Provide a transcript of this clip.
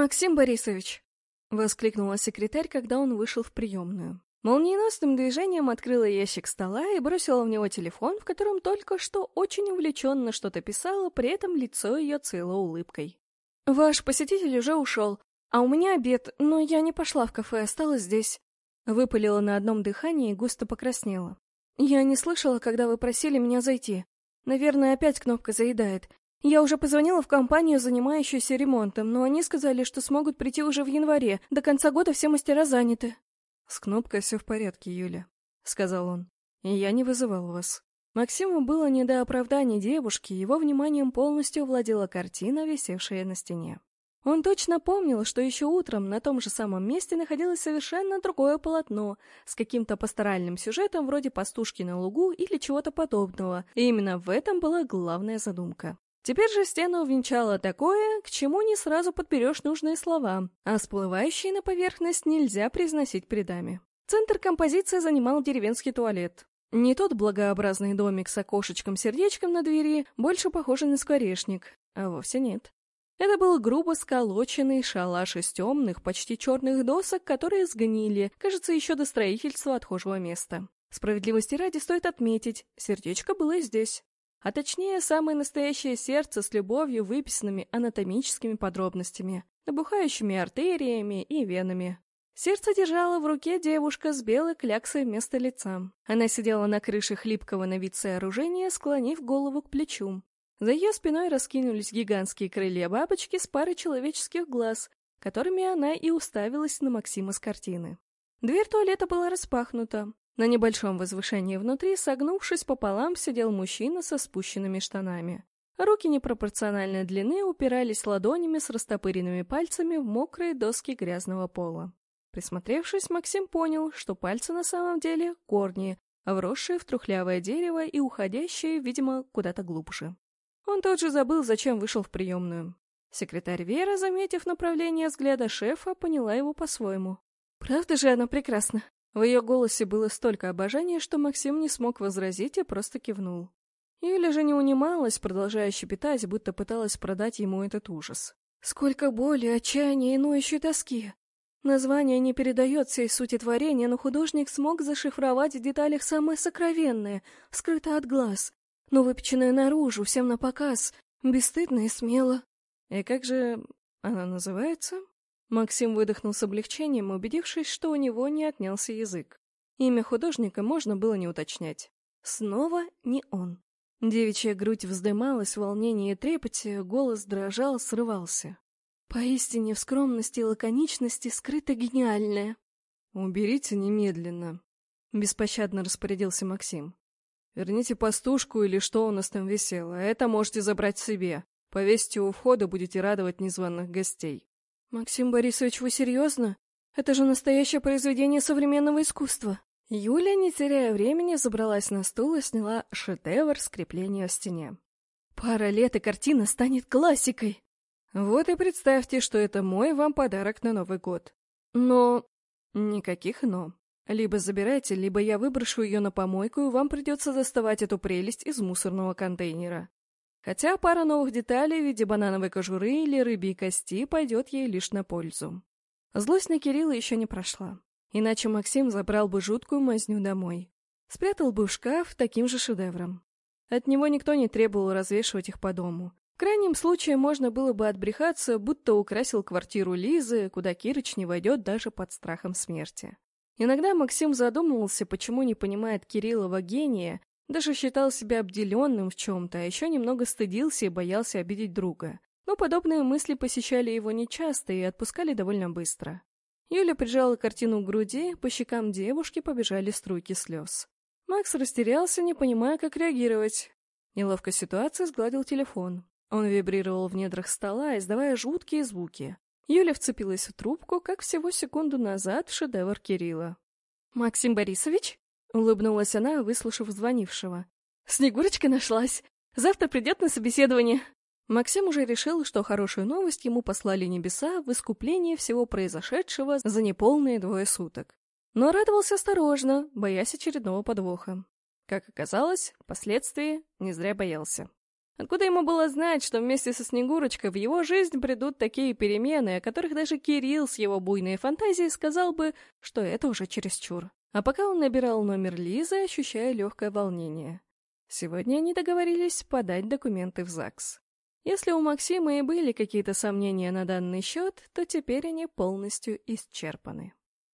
«Максим Борисович!» — воскликнула секретарь, когда он вышел в приемную. Молниеносным движением открыла ящик стола и бросила в него телефон, в котором только что очень увлеченно что-то писала, при этом лицо ее цело улыбкой. «Ваш посетитель уже ушел, а у меня обед, но я не пошла в кафе, осталась здесь». Выпалила на одном дыхании и густо покраснела. «Я не слышала, когда вы просили меня зайти. Наверное, опять кнопка заедает. Я уже позвонила в компанию, занимающуюся ремонтом, но они сказали, что смогут прийти уже в январе. До конца года все мастера заняты». «С кнопкой все в порядке, Юля», — сказал он. «И я не вызывал вас». Максиму было не до оправданий девушки, его вниманием полностью владела картина, висевшая на стене. Он точно помнил, что еще утром на том же самом месте находилось совершенно другое полотно с каким-то пасторальным сюжетом вроде «Пастушки на лугу» или чего-то подобного, и именно в этом была главная задумка. Теперь же стену увенчало такое, к чему не сразу подберешь нужные слова, а всплывающие на поверхность нельзя произносить предами. Центр композиции занимал деревенский туалет. Не тот благообразный домик с окошечком-сердечком на двери, больше похожий на скворечник, а вовсе нет. Это был грубо сколоченный шалаш из темных, почти черных досок, которые сгнили, кажется, еще до строительства отхожего места. Справедливости ради стоит отметить, сердечко было здесь а точнее самое настоящее сердце с любовью выписанными анатомическими подробностями, набухающими артериями и венами. Сердце держала в руке девушка с белой кляксой вместо лица. Она сидела на крыше хлипкого на вид сооружения, склонив голову к плечу. За ее спиной раскинулись гигантские крылья бабочки с парой человеческих глаз, которыми она и уставилась на Максима с картины. Дверь туалета была распахнута. На небольшом возвышении внутри, согнувшись пополам, сидел мужчина со спущенными штанами. Руки непропорциональной длины упирались ладонями с растопыренными пальцами в мокрые доски грязного пола. Присмотревшись, Максим понял, что пальцы на самом деле корни, вросшие в трухлявое дерево и уходящие, видимо, куда-то глубже. Он тут же забыл, зачем вышел в приемную. Секретарь Вера, заметив направление взгляда шефа, поняла его по-своему. «Правда же она прекрасна?» В ее голосе было столько обожания, что Максим не смог возразить и просто кивнул. Юля же не унималась, продолжая щепетать, будто пыталась продать ему этот ужас. Сколько боли, отчаяния и ноющей тоски! Название не передает всей сути творения, но художник смог зашифровать в деталях самое сокровенное, скрыто от глаз, но выпеченное наружу, всем на показ, бесстыдно и смело. И как же она называется? Максим выдохнул с облегчением, убедившись, что у него не отнялся язык. Имя художника можно было не уточнять. Снова не он. Девичья грудь вздымалась в волнении и трепете, голос дрожал, срывался. Поистине в скромности и лаконичности скрыто гениальное. «Уберите немедленно», — беспощадно распорядился Максим. «Верните пастушку или что у нас там висело, а это можете забрать себе. Повесьте у входа, будете радовать незваных гостей». «Максим Борисович, вы серьезно? Это же настоящее произведение современного искусства!» Юля, не теряя времени, забралась на стул и сняла шедевр скрепления в стене. «Пара лет, и картина станет классикой!» «Вот и представьте, что это мой вам подарок на Новый год. Но... никаких «но». Либо забирайте, либо я выброшу ее на помойку, и вам придется доставать эту прелесть из мусорного контейнера. Хотя пара новых деталей в виде банановой кожуры или рыбьей кости пойдет ей лишь на пользу. Злость на Кирилла еще не прошла. Иначе Максим забрал бы жуткую мазню домой. Спрятал бы в шкаф таким же шедевром. От него никто не требовал развешивать их по дому. В крайнем случае можно было бы отбрехаться, будто украсил квартиру Лизы, куда Кирыч не войдет даже под страхом смерти. Иногда Максим задумывался, почему не понимает Кириллова гения даже считал себя обделенным в чем-то, а еще немного стыдился и боялся обидеть друга. Но подобные мысли посещали его нечасто и отпускали довольно быстро. Юля прижала картину к груди, по щекам девушки побежали струйки слез. Макс растерялся, не понимая, как реагировать. Неловкая ситуация сгладил телефон. Он вибрировал в недрах стола, издавая жуткие звуки. Юля вцепилась в трубку, как всего секунду назад в шедевр Кирилла. «Максим Борисович?» Улыбнулась она, выслушав звонившего. «Снегурочка нашлась! Завтра придет на собеседование!» Максим уже решил, что хорошую новость ему послали небеса в искупление всего произошедшего за неполные двое суток. Но радовался осторожно, боясь очередного подвоха. Как оказалось, впоследствии не зря боялся. Откуда ему было знать, что вместе со Снегурочкой в его жизнь придут такие перемены, о которых даже Кирилл с его буйной фантазией сказал бы, что это уже чересчур. А пока он набирал номер Лизы, ощущая легкое волнение. Сегодня они договорились подать документы в ЗАГС. Если у Максима и были какие-то сомнения на данный счет, то теперь они полностью исчерпаны.